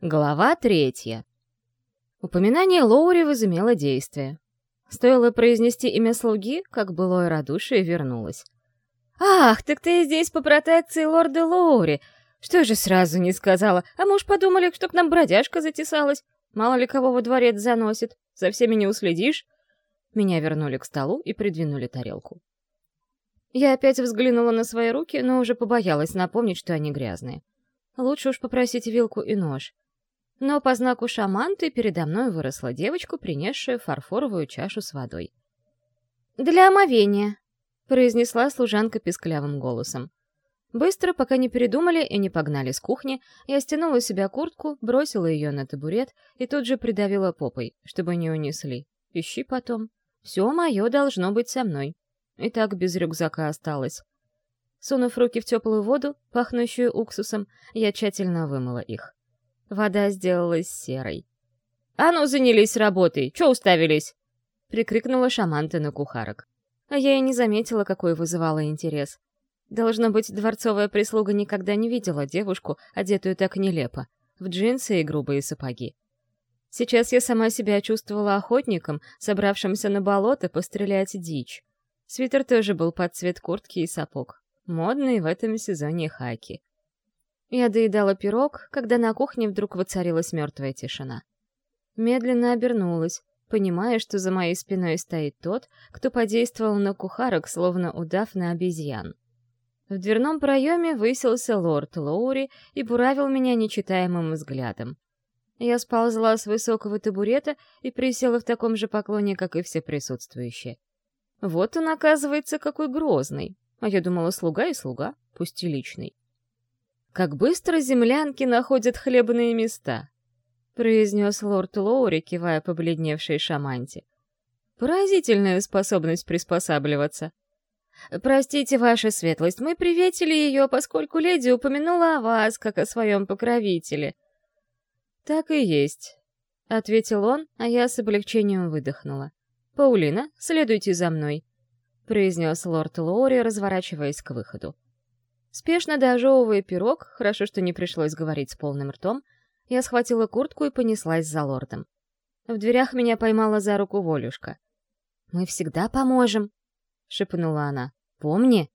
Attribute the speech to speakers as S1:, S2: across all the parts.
S1: Глава третья. Упоминание Лоури возымело действие. Стоило произнести имя слуги, как былое радушие вернулось. «Ах, так ты здесь по протекции лорда Лоури! Что же сразу не сказала? А мы уж подумали, что к нам бродяжка затесалась. Мало ли кого во дворец заносит. За всеми не уследишь?» Меня вернули к столу и придвинули тарелку. Я опять взглянула на свои руки, но уже побоялась напомнить, что они грязные. Лучше уж попросить вилку и нож но по знаку шаманты передо мной выросла девочка, принесшая фарфоровую чашу с водой. «Для омовения», — произнесла служанка писклявым голосом. Быстро, пока не передумали и не погнали с кухни, я стянула у себя куртку, бросила ее на табурет и тут же придавила попой, чтобы не унесли. Ищи потом. Все мое должно быть со мной. И так без рюкзака осталось. Сунув руки в теплую воду, пахнущую уксусом, я тщательно вымыла их. Вода сделалась серой. «А ну, занялись работой! Чё уставились?» — прикрикнула шаманта на кухарок. А я и не заметила, какой вызывала интерес. Должно быть, дворцовая прислуга никогда не видела девушку, одетую так нелепо, в джинсы и грубые сапоги. Сейчас я сама себя чувствовала охотником, собравшимся на болото пострелять дичь. Свитер тоже был под цвет куртки и сапог. Модный в этом сезоне хаки. Я доедала пирог, когда на кухне вдруг воцарилась мертвая тишина. Медленно обернулась, понимая, что за моей спиной стоит тот, кто подействовал на кухарок, словно удав на обезьян. В дверном проеме высился лорд Лоури и буравил меня нечитаемым взглядом. Я сползла с высокого табурета и присела в таком же поклоне, как и все присутствующие. Вот он, оказывается, какой грозный. А я думала, слуга и слуга, пусть и личный. Как быстро землянки находят хлебные места, произнес лорд Лоури, кивая побледневшей шаманте. Поразительная способность приспосабливаться. «Простите, ваша светлость, мы приветили ее, поскольку леди упомянула о вас, как о своем покровителе». «Так и есть», — ответил он, а я с облегчением выдохнула. «Паулина, следуйте за мной», — произнес лорд Лоури, разворачиваясь к выходу. Спешно дожевывая пирог, хорошо, что не пришлось говорить с полным ртом, я схватила куртку и понеслась за лордом. В дверях меня поймала за руку Волюшка. «Мы всегда поможем», — шепнула она. «Помни».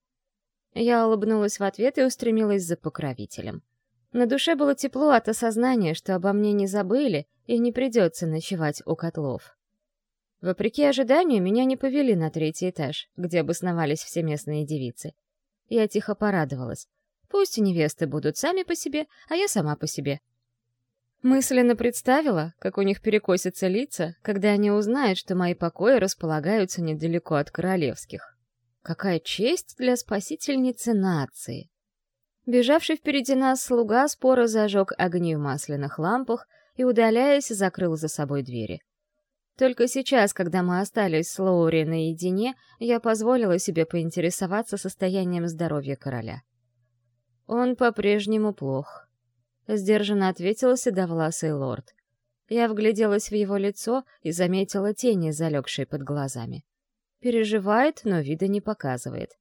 S1: Я улыбнулась в ответ и устремилась за покровителем. На душе было тепло от осознания, что обо мне не забыли и не придется ночевать у котлов. Вопреки ожиданию, меня не повели на третий этаж, где обосновались все местные девицы. Я тихо порадовалась. Пусть невесты будут сами по себе, а я сама по себе. Мысленно представила, как у них перекосятся лица, когда они узнают, что мои покои располагаются недалеко от королевских. Какая честь для спасительницы нации! Бежавший впереди нас слуга споро зажег огни в масляных лампах и, удаляясь, закрыл за собой двери. Только сейчас, когда мы остались с Лоури наедине, я позволила себе поинтересоваться состоянием здоровья короля. «Он по-прежнему плох», — сдержанно ответил седовласый лорд. Я вгляделась в его лицо и заметила тени, залегшие под глазами. Переживает, но вида не показывает.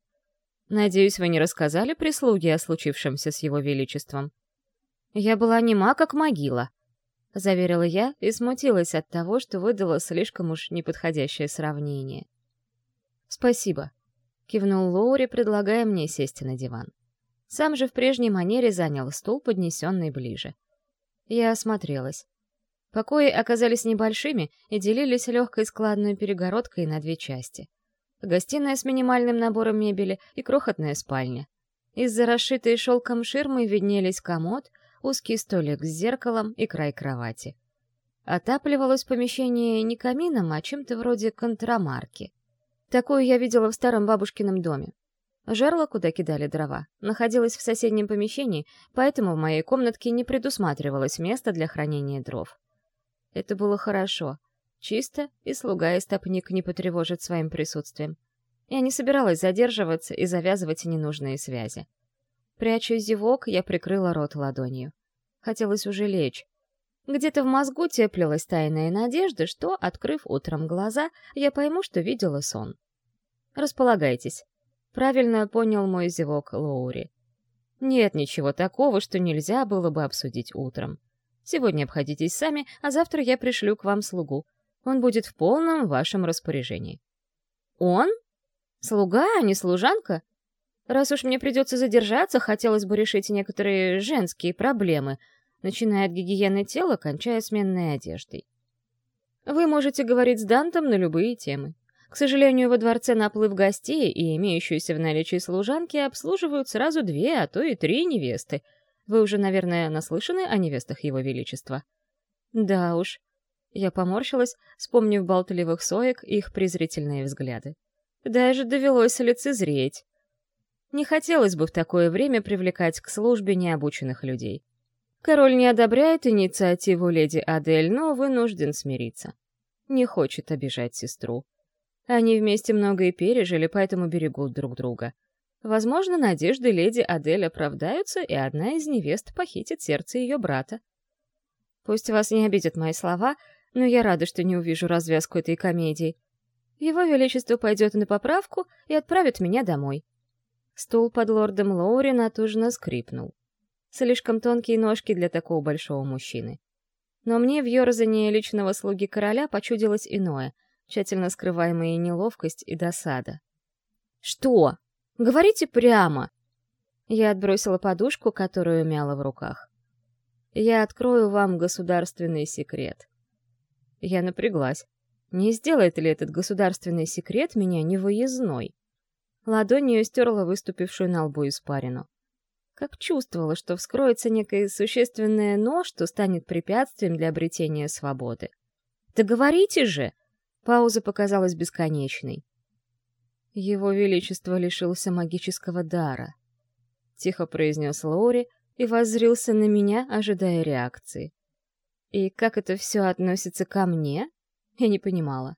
S1: Надеюсь, вы не рассказали прислуге о случившемся с его величеством? Я была нема, как могила, — заверила я и смутилась от того, что выдала слишком уж неподходящее сравнение. «Спасибо», — кивнул Лоури, предлагая мне сесть на диван. Сам же в прежней манере занял стул, поднесенный ближе. Я осмотрелась. Покои оказались небольшими и делились легкой складной перегородкой на две части. Гостиная с минимальным набором мебели и крохотная спальня. Из-за расшитой шелком ширмы виднелись комод — узкий столик с зеркалом и край кровати. Отапливалось помещение не камином, а чем-то вроде контрамарки. Такую я видела в старом бабушкином доме. Жерло, куда кидали дрова, находилось в соседнем помещении, поэтому в моей комнатке не предусматривалось места для хранения дров. Это было хорошо. Чисто, и слуга и стопник не потревожит своим присутствием. Я не собиралась задерживаться и завязывать ненужные связи. Пряча зевок, я прикрыла рот ладонью. Хотелось уже лечь. Где-то в мозгу теплилась тайная надежда, что, открыв утром глаза, я пойму, что видела сон. «Располагайтесь», — правильно понял мой зевок Лоури. «Нет ничего такого, что нельзя было бы обсудить утром. Сегодня обходитесь сами, а завтра я пришлю к вам слугу. Он будет в полном вашем распоряжении». «Он? Слуга, а не служанка?» Раз уж мне придется задержаться, хотелось бы решить некоторые женские проблемы, начиная от гигиены тела, кончая сменной одеждой. Вы можете говорить с Дантом на любые темы. К сожалению, во дворце наплыв гостей и имеющиеся в наличии служанки обслуживают сразу две, а то и три невесты. Вы уже, наверное, наслышаны о невестах Его Величества? Да уж. Я поморщилась, вспомнив болтливых соек и их презрительные взгляды. Даже довелось лицезреть. Не хотелось бы в такое время привлекать к службе необученных людей. Король не одобряет инициативу леди Адель, но вынужден смириться. Не хочет обижать сестру. Они вместе многое пережили, поэтому берегут друг друга. Возможно, надежды леди Адель оправдаются, и одна из невест похитит сердце ее брата. Пусть вас не обидят мои слова, но я рада, что не увижу развязку этой комедии. Его Величество пойдет на поправку и отправит меня домой. Стул под лордом Лоури натужно скрипнул. Слишком тонкие ножки для такого большого мужчины. Но мне в ёрзании личного слуги короля почудилось иное, тщательно скрываемая неловкость и досада. «Что? Говорите прямо!» Я отбросила подушку, которую мяла в руках. «Я открою вам государственный секрет». Я напряглась. Не сделает ли этот государственный секрет меня невыездной? Ладонью стерла выступившую на лбу испарину. Как чувствовала, что вскроется некое существенное «но», что станет препятствием для обретения свободы. «Да говорите же!» Пауза показалась бесконечной. «Его Величество лишился магического дара», — тихо произнес Лори и воззрился на меня, ожидая реакции. «И как это все относится ко мне?» Я не понимала.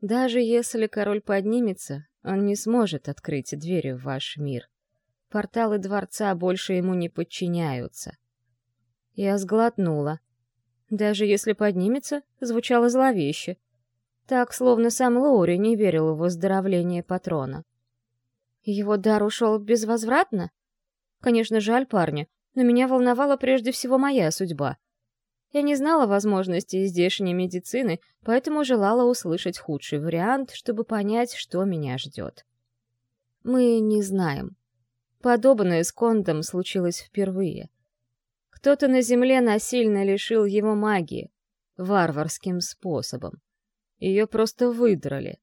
S1: «Даже если король поднимется, он не сможет открыть двери в ваш мир. Порталы дворца больше ему не подчиняются. Я сглотнула. Даже если поднимется, звучало зловеще. Так, словно сам Лоури не верил в выздоровление патрона. Его дар ушел безвозвратно? Конечно, жаль парня, но меня волновала прежде всего моя судьба. Я не знала возможностей здешней медицины, поэтому желала услышать худший вариант, чтобы понять, что меня ждет. Мы не знаем. Подобное с Кондом случилось впервые. Кто-то на земле насильно лишил его магии, варварским способом. Ее просто выдрали.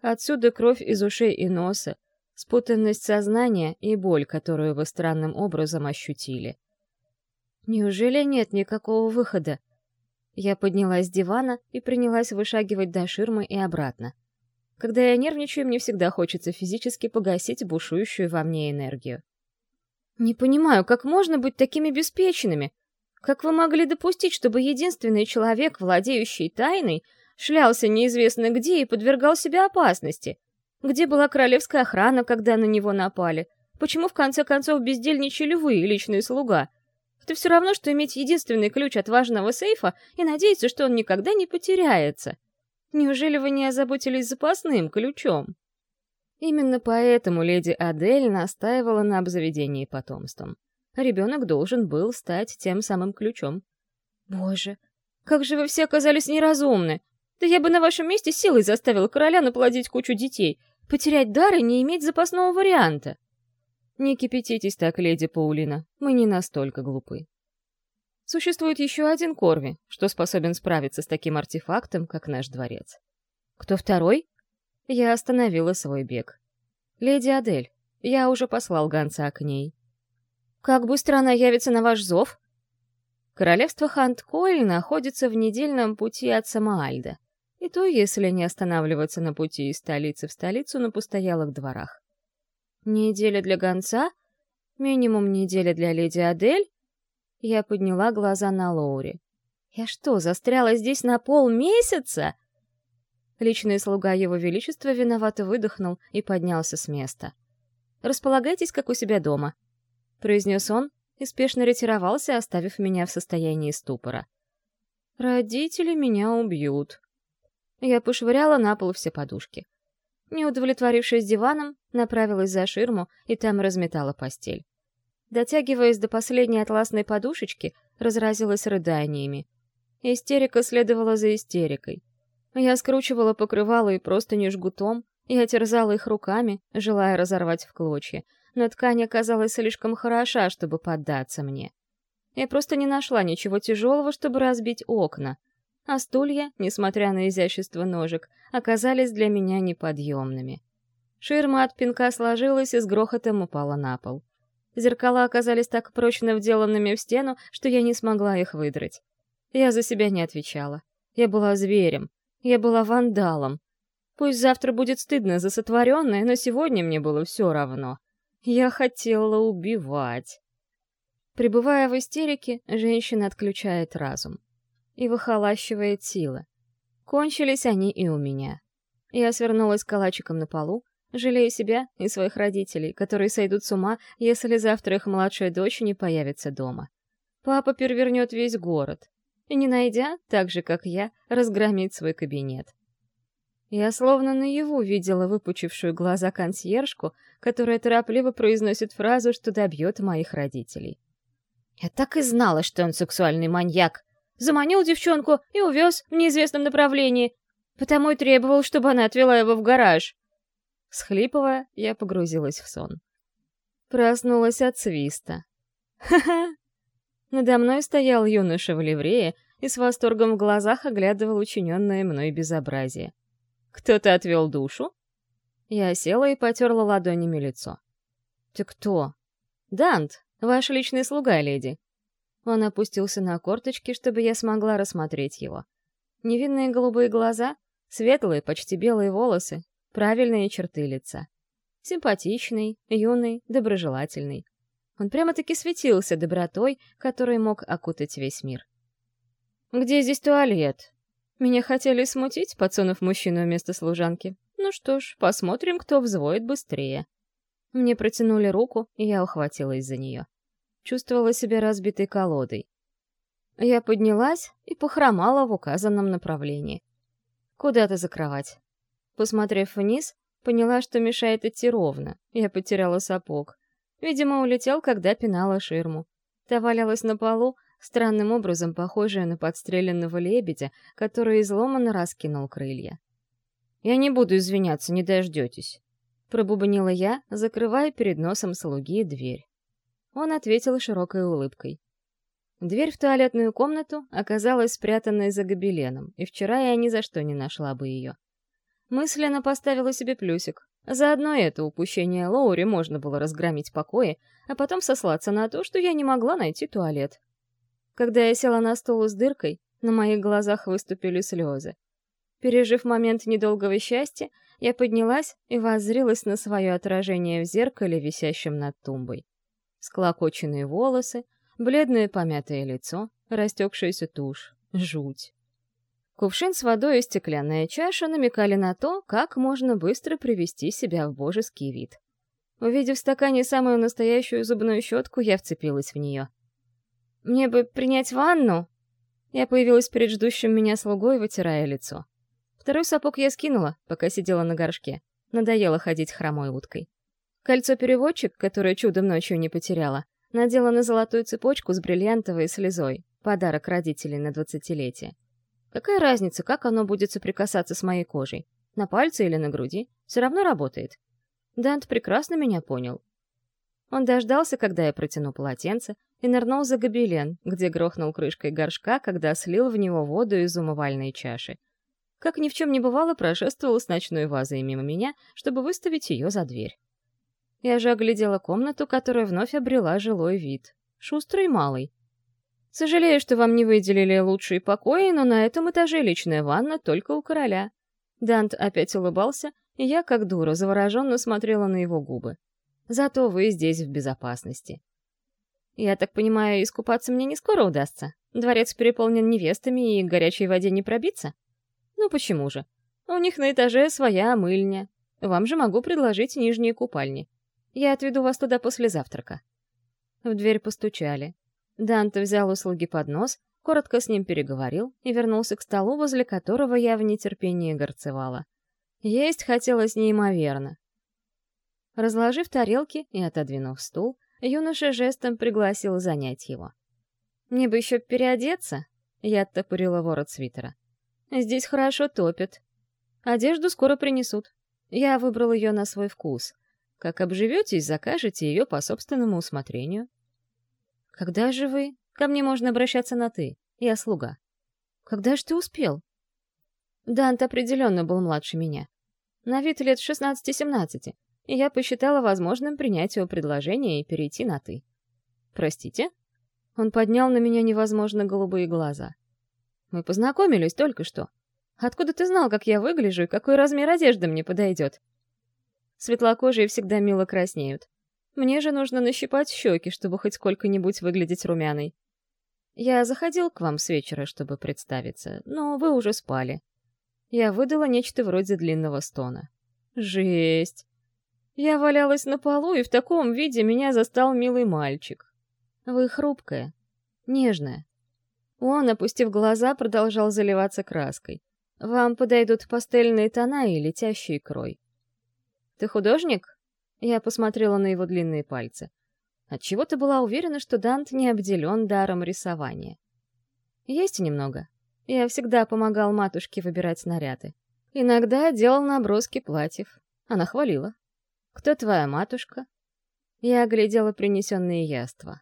S1: Отсюда кровь из ушей и носа, спутанность сознания и боль, которую вы странным образом ощутили. Неужели нет никакого выхода? Я поднялась с дивана и принялась вышагивать до ширмы и обратно. Когда я нервничаю, мне всегда хочется физически погасить бушующую во мне энергию. Не понимаю, как можно быть такими беспечными? Как вы могли допустить, чтобы единственный человек, владеющий тайной, шлялся неизвестно где и подвергал себя опасности? Где была королевская охрана, когда на него напали? Почему, в конце концов, бездельничали вы, личный слуга? Это все равно, что иметь единственный ключ от важного сейфа и надеяться, что он никогда не потеряется. Неужели вы не озаботились запасным ключом? Именно поэтому леди Адель настаивала на обзаведении потомством. Ребенок должен был стать тем самым ключом. Боже, как же вы все оказались неразумны! Да я бы на вашем месте силой заставила короля наплодить кучу детей, потерять дар и не иметь запасного варианта. Не кипятитесь так, леди Паулина, мы не настолько глупы. Существует еще один Корви, что способен справиться с таким артефактом, как наш дворец. Кто второй? Я остановила свой бег. Леди Адель, я уже послал гонца к ней. Как быстро она явится на ваш зов? Королевство Хант-Койль находится в недельном пути от Самаальда, и то, если не останавливаться на пути из столицы в столицу на постоялых дворах. Неделя для гонца? Минимум неделя для леди Адель? Я подняла глаза на Лоури. Я что, застряла здесь на полмесяца? Личный слуга Его Величества виновато выдохнул и поднялся с места. «Располагайтесь, как у себя дома», — произнес он и спешно ретировался, оставив меня в состоянии ступора. «Родители меня убьют». Я пошвыряла на пол все подушки. Не удовлетворившись диваном, направилась за ширму и там разметала постель. Дотягиваясь до последней атласной подушечки, разразилась рыданиями. Истерика следовала за истерикой. Я скручивала покрывало и просто не жгутом, я терзала их руками, желая разорвать в клочья, но ткань оказалась слишком хороша, чтобы поддаться мне. Я просто не нашла ничего тяжелого, чтобы разбить окна, а стулья, несмотря на изящество ножек, оказались для меня неподъемными. Ширма от пинка сложилась и с грохотом упала на пол. Зеркала оказались так прочно вделанными в стену, что я не смогла их выдрать. Я за себя не отвечала. Я была зверем. Я была вандалом. Пусть завтра будет стыдно за сотворенное, но сегодня мне было все равно. Я хотела убивать. Пребывая в истерике, женщина отключает разум и выхолащивает силы. Кончились они и у меня. Я свернулась калачиком на полу, жалея себя и своих родителей, которые сойдут с ума, если завтра их младшая дочь не появится дома. Папа перевернет весь город и, не найдя, так же, как я, разгромит свой кабинет. Я словно наяву видела выпучившую глаза консьержку, которая торопливо произносит фразу, что добьет моих родителей. Я так и знала, что он сексуальный маньяк. Заманил девчонку и увез в неизвестном направлении, потому и требовал, чтобы она отвела его в гараж. Схлипывая, я погрузилась в сон. Проснулась от свиста. Ха-ха! Надо мной стоял юноша в ливрее и с восторгом в глазах оглядывал учиненное мной безобразие. «Кто-то отвел душу?» Я села и потерла ладонями лицо. «Ты кто?» «Дант, ваш личный слуга, леди». Он опустился на корточки, чтобы я смогла рассмотреть его. Невинные голубые глаза, светлые, почти белые волосы, правильные черты лица. Симпатичный, юный, доброжелательный. Он прямо-таки светился добротой, которой мог окутать весь мир. «Где здесь туалет?» Меня хотели смутить, подсунув мужчину вместо служанки. Ну что ж, посмотрим, кто взвоет быстрее. Мне протянули руку, и я ухватилась за нее. Чувствовала себя разбитой колодой. Я поднялась и похромала в указанном направлении. Куда-то за кровать. Посмотрев вниз, поняла, что мешает идти ровно. Я потеряла сапог. Видимо, улетел, когда пинала ширму. Та валялась на полу, странным образом похожая на подстреленного лебедя, который изломанно раскинул крылья. «Я не буду извиняться, не дождетесь», — пробубнила я, закрывая перед носом слуги дверь. Он ответил широкой улыбкой. Дверь в туалетную комнату оказалась спрятанной за гобеленом, и вчера я ни за что не нашла бы ее. Мысленно поставила себе плюсик. Заодно это упущение Лоури можно было разгромить покои, а потом сослаться на то, что я не могла найти туалет. Когда я села на стул с дыркой, на моих глазах выступили слезы. Пережив момент недолгого счастья, я поднялась и воззрилась на свое отражение в зеркале, висящем над тумбой. Склокоченные волосы, бледное помятое лицо, растекшаяся тушь. Жуть. Кувшин с водой и стеклянная чаша намекали на то, как можно быстро привести себя в божеский вид. Увидев в стакане самую настоящую зубную щетку, я вцепилась в нее. «Мне бы принять ванну?» Я появилась перед ждущим меня слугой, вытирая лицо. Второй сапог я скинула, пока сидела на горшке. Надоело ходить хромой уткой. Кольцо-переводчик, которое чудом ночью не потеряла, надела на золотую цепочку с бриллиантовой слезой, подарок родителей на двадцатилетие. Какая разница, как оно будет соприкасаться с моей кожей? На пальце или на груди? Все равно работает. Дант прекрасно меня понял. Он дождался, когда я протяну полотенце, и нырнул за гобелен, где грохнул крышкой горшка, когда слил в него воду из умывальной чаши. Как ни в чем не бывало, прошествовал с ночной вазой мимо меня, чтобы выставить ее за дверь. Я же оглядела комнату, которая вновь обрела жилой вид. Шустрый малый. Сожалею, что вам не выделили лучшие покои, но на этом этаже личная ванна только у короля. Дант опять улыбался, и я, как дура, завороженно смотрела на его губы. Зато вы здесь в безопасности. Я так понимаю, искупаться мне не скоро удастся? Дворец переполнен невестами, и к горячей воде не пробиться? Ну почему же? У них на этаже своя мыльня. Вам же могу предложить нижние купальни. Я отведу вас туда после завтрака. В дверь постучали. Данте взял у слуги поднос, коротко с ним переговорил и вернулся к столу, возле которого я в нетерпении горцевала. Есть хотелось неимоверно. Разложив тарелки и отодвинув стул, юноша жестом пригласил занять его. Мне бы еще переодеться. Я оттопырила ворот свитера. Здесь хорошо топит. Одежду скоро принесут. Я выбрал ее на свой вкус. Как обживетесь, закажете ее по собственному усмотрению. Когда же вы? Ко мне можно обращаться на «ты». Я слуга. Когда же ты успел? Дант определенно был младше меня. На вид лет 16-17, и я посчитала возможным принять его предложение и перейти на «ты». Простите? Он поднял на меня невозможно голубые глаза. Мы познакомились только что. Откуда ты знал, как я выгляжу и какой размер одежды мне подойдет? Светлокожие всегда мило краснеют. Мне же нужно нащипать щеки, чтобы хоть сколько-нибудь выглядеть румяной. Я заходил к вам с вечера, чтобы представиться, но вы уже спали. Я выдала нечто вроде длинного стона. Жесть! Я валялась на полу, и в таком виде меня застал милый мальчик. Вы хрупкая, нежная. Он, опустив глаза, продолжал заливаться краской. Вам подойдут пастельные тона и летящий крой. Ты художник? Я посмотрела на его длинные пальцы. Отчего ты была уверена, что Дант не обделен даром рисования? Есть немного. Я всегда помогал матушке выбирать наряды. Иногда делал наброски платьев. Она хвалила. «Кто твоя матушка?» Я оглядела принесенные яства.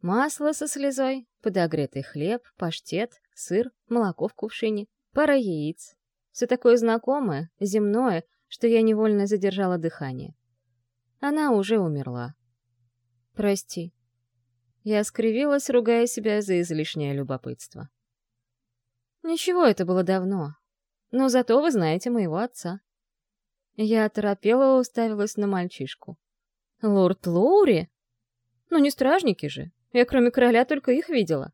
S1: Масло со слезой, подогретый хлеб, паштет, сыр, молоко в кувшине, пара яиц. Все такое знакомое, земное, что я невольно задержала дыхание. Она уже умерла. Прости. Я скривилась, ругая себя за излишнее любопытство. Ничего, это было давно. Но зато вы знаете моего отца. Я оторопела уставилась на мальчишку. Лорд Лоури? Ну не стражники же. Я кроме короля только их видела.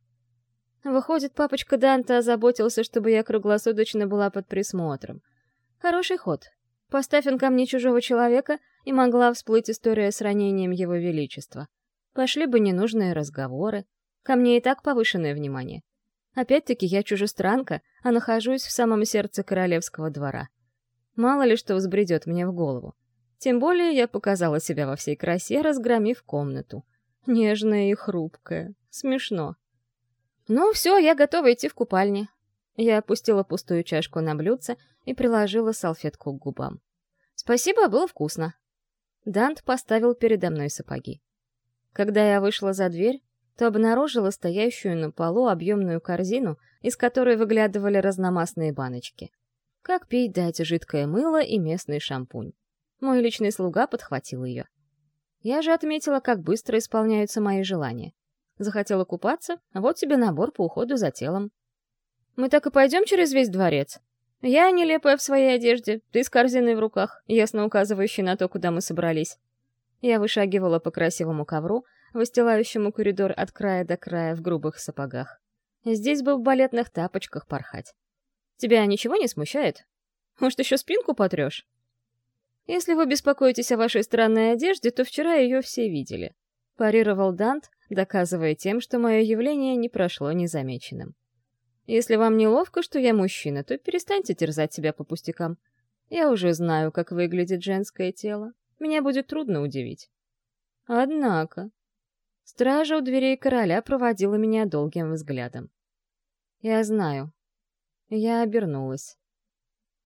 S1: Выходит, папочка Данта озаботился, чтобы я круглосуточно была под присмотром. Хороший ход. Поставь он ко мне чужого человека, и могла всплыть история с ранением его величества. Пошли бы ненужные разговоры. Ко мне и так повышенное внимание. Опять-таки я чужестранка, а нахожусь в самом сердце королевского двора. Мало ли что взбредет мне в голову. Тем более я показала себя во всей красе, разгромив комнату. Нежная и хрупкая. Смешно. «Ну все, я готова идти в купальне». Я опустила пустую чашку на блюдце и приложила салфетку к губам. «Спасибо, было вкусно». Дант поставил передо мной сапоги. Когда я вышла за дверь, то обнаружила стоящую на полу объемную корзину, из которой выглядывали разномастные баночки. Как пить дать жидкое мыло и местный шампунь. Мой личный слуга подхватил ее. Я же отметила, как быстро исполняются мои желания. Захотела купаться, вот тебе набор по уходу за телом. Мы так и пойдем через весь дворец. Я нелепая в своей одежде, ты с корзиной в руках, ясно указывающей на то, куда мы собрались. Я вышагивала по красивому ковру, выстилающему коридор от края до края в грубых сапогах. Здесь бы в балетных тапочках порхать. Тебя ничего не смущает? Может, еще спинку потрешь? Если вы беспокоитесь о вашей странной одежде, то вчера ее все видели. Парировал Дант, доказывая тем, что мое явление не прошло незамеченным. Если вам неловко, что я мужчина, то перестаньте терзать себя по пустякам. Я уже знаю, как выглядит женское тело. Меня будет трудно удивить. Однако... Стража у дверей короля проводила меня долгим взглядом. Я знаю. Я обернулась.